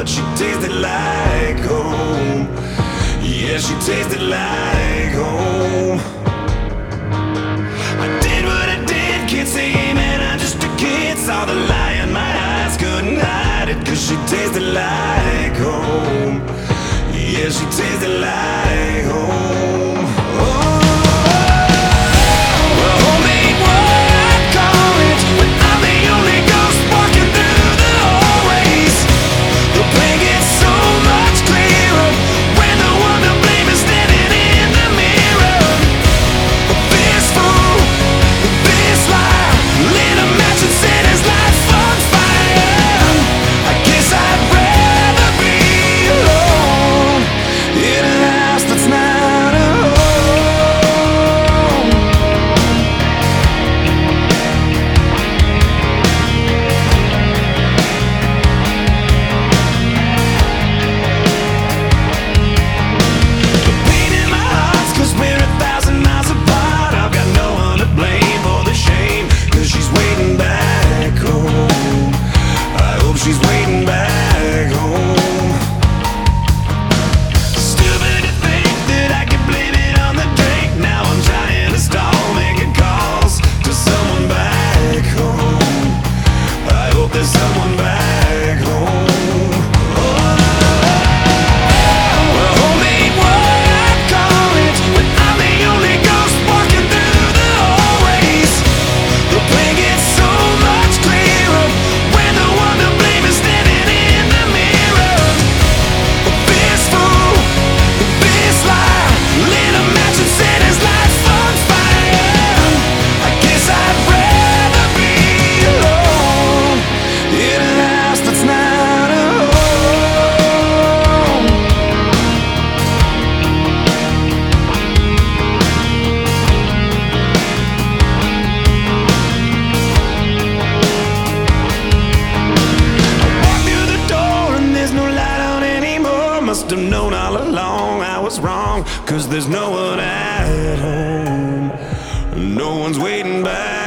but she tasted like home. Yeah, she tasted like home. I did what I did, can't say amen. I'm just a kid, saw the lie in my eyes, couldn't hide it, cause she tasted like home. Yeah, she tasted like must have known all along I was wrong, cause there's no one at home. No one's waiting back.